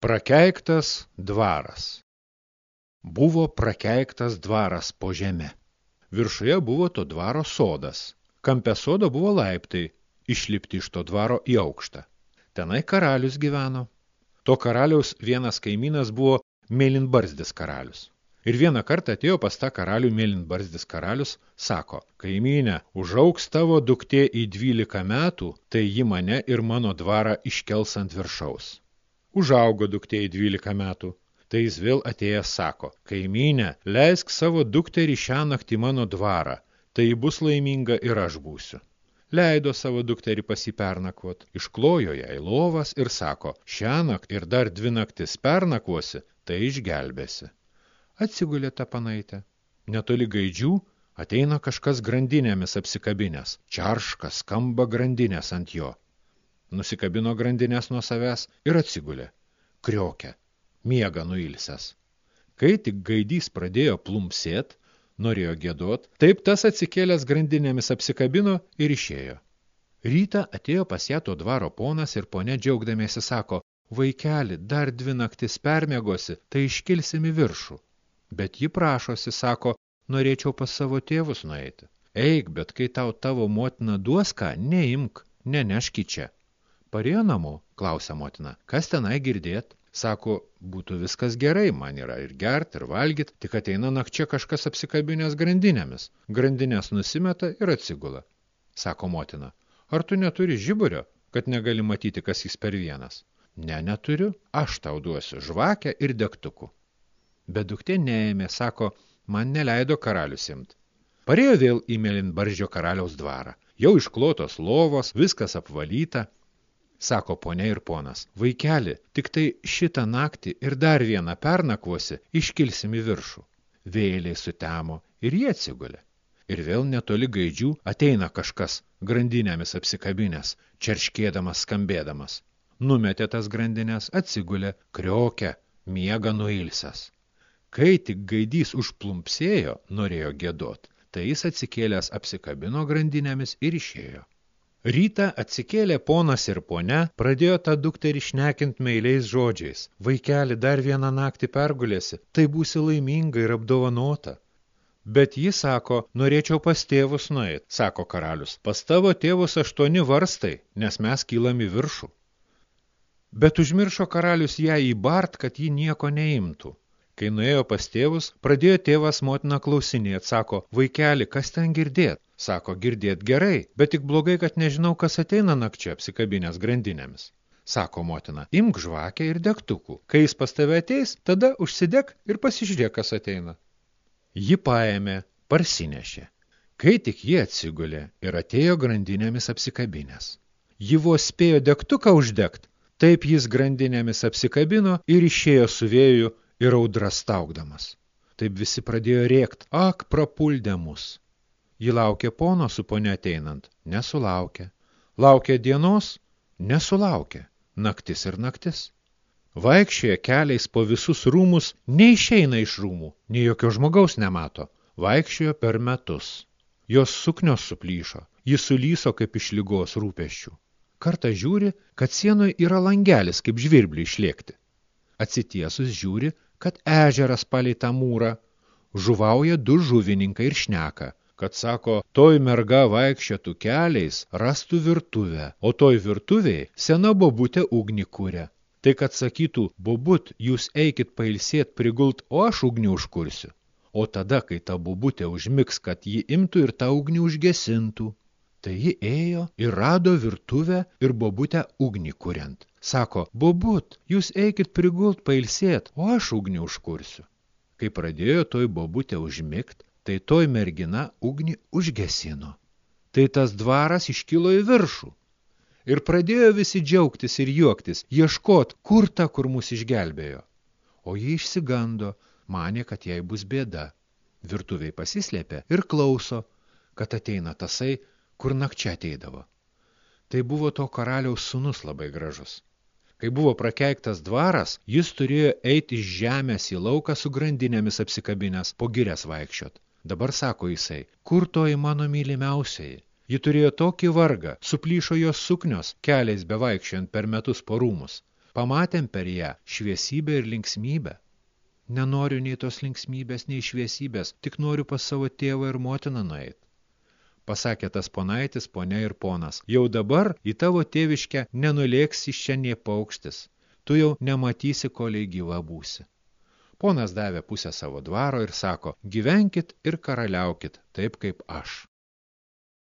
Prakeiktas dvaras. Buvo prakeiktas dvaras po žeme. Viršuje buvo to dvaro sodas. Kampe sodo buvo laiptai, išlipti iš to dvaro į aukštą. Tenai karalius gyveno. To karaliaus vienas kaimynas buvo mėlynbarzdis karalius. Ir vieną kartą atėjo pas tą karalių mėlynbarzdis karalius, sako, kaimynė, užauks tavo duktė į dvylika metų, tai ji mane ir mano dvarą iškels ant viršaus. Užaugo duktė į dvylika metų. Tai jis vėl atėjęs sako, kaimynė, leisk savo dukterį šią naktį mano dvarą, tai bus laiminga ir aš būsiu. Leido savo dukterį pasipernakvot, išklojo jai lovas ir sako, šią naktį ir dar dvi naktis pernakvosi, tai išgelbėsi. Atsigulė tą panaitę. Netoli gaidžių ateina kažkas grandinėmis apsikabinės, čarškas skamba grandinės ant jo nusikabino grandinės nuo savęs ir atsigulė. Kriokia, miega nuilsęs. Kai tik gaidys pradėjo plumpsėt, norėjo gėdot, taip tas atsikėlęs grandinėmis apsikabino ir išėjo. Rytą atėjo pas ją to dvaro ponas ir ponė džiaugdamėsi sako, vaikeli, dar dvi naktis permiegosi, tai iškilsim į viršų. Bet ji prašosi, sako, norėčiau pas savo tėvus nueiti. Eik, bet kai tau tavo motina duos ką, neimk, neneški čia. Parėjo namo, klausia motina, kas tenai girdėt? Sako, būtų viskas gerai, man yra ir gert, ir valgyt, tik ateina nakčia kažkas apsikabinės grandinėmis. Grandinės nusimeta ir atsigula. Sako motina, ar tu neturi žiburio, kad negali matyti, kas jis per vienas? Ne, neturiu, aš tau duosiu žvakę ir degtukų. Bet duktė neėmė, sako, man neleido karalius imt. Parėjo vėl į Melinbaržio karaliaus dvarą. Jau išklotos lovos, viskas apvalyta, sako ponia ir ponas, vaikeli, tik tai šitą naktį ir dar vieną pernakvosi, iškilsim į viršų. Vėliai sutemo ir jie atsigulė. Ir vėl netoli gaidžių ateina kažkas, grandinėmis apsikabinės, čerškėdamas, skambėdamas. Numetė tas grandinės, atsigulė, kriokia, miega nuilsęs. Kai tik gaidys užplumpsėjo, norėjo gėdot, tai jis atsikėlęs apsikabino grandinėmis ir išėjo. Rytą atsikėlė ponas ir ponia, pradėjo tą dukterį šnekint meiliais žodžiais. Vaikeli dar vieną naktį pergulėsi, tai būsi laiminga ir apdovanota. Bet ji sako, norėčiau pas tėvus nueit, sako karalius. Pas tavo tėvus aštuoni varstai, nes mes kylam į viršų. Bet užmiršo karalius ją įbart, kad ji nieko neimtų. Kai nuėjo pas tėvus, pradėjo tėvas motina klausinėt, sako, vaikeli, kas ten girdėt? Sako, girdėt gerai, bet tik blogai, kad nežinau, kas ateina nakčia apsikabinės grandinėmis. Sako motina, imk žvakę ir degtukų. Kai jis pas tave ateis, tada užsidek ir pasižiūrėk, kas ateina. Ji paėmė, parsinešė. Kai tik jie atsigulė ir atėjo grandinėmis apsikabinės. Ji vos spėjo degtuką uždegt, taip jis grandinėmis apsikabino ir išėjo su vėju ir audras staugdamas. Taip visi pradėjo rėkt, ak, prapuldė mus. Ji laukė pono su ponia ateinant, nesulaukė. Laukė dienos, nesulaukė. Naktis ir naktis. Vaikščioje keliais po visus rūmus, neišeina iš rūmų, nei jokio žmogaus nemato. Vaikščiojo per metus. Jos suknios suplyšo, jis sulyso kaip iš lygos rūpeščių. Kartą žiūri, kad sienoje yra langelis, kaip žvirblį išlėkti. Atsitiesus žiūri, kad ežeras palei tą mūrą. Žuvauja du žuvininkai ir šneka kad sako, toj merga vaikščiotų keliais, rastų virtuvę, o toj virtuviai sena bobutė ugnį kūrė. Tai kad sakytų, bobut, jūs eikit pailsėt prigult, o aš ugnį užkursiu. O tada, kai ta bobutė užmiks, kad ji imtų ir tą ugnį užgesintų. Tai ji ėjo ir rado virtuvę ir bobutę ugnį kuriant. Sako, bobut, jūs eikit prigult pailsėt, o aš ugnį užkursiu. Kai pradėjo toj bobutė užmigt, tai toj mergina ugnį užgesino. Tai tas dvaras iškilo į viršų. Ir pradėjo visi džiaugtis ir juoktis, ieškot, kur ta, kur mus išgelbėjo. O ji išsigando, manė, kad jai bus bėda. Virtuviai pasislėpė ir klauso, kad ateina tasai, kur nakčia ateidavo. Tai buvo to karaliaus sunus labai gražus. Kai buvo prakeiktas dvaras, jis turėjo eiti iš žemės į lauką su grandinėmis apsikabinės, po girias vaikščiot. Dabar sako jisai, kur toji mano mylimiausiai? Ji turėjo tokį vargą, suplyšo jos suknios, keliais bevaikščiant per metus po rūmus. pamatėm per ją šviesybę ir linksmybę. Nenoriu nei tos linksmybės, nei šviesybės, tik noriu pas savo tėvą ir motiną nueit. Pasakė tas ponaitis, ponia ir ponas, jau dabar į tavo tėviškę nenulėks iš čia nie paukštis, tu jau nematysi, koliai gyva būsi. Ponas davė pusę savo dvaro ir sako, gyvenkit ir karaliaukit, taip kaip aš.